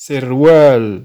Serwal.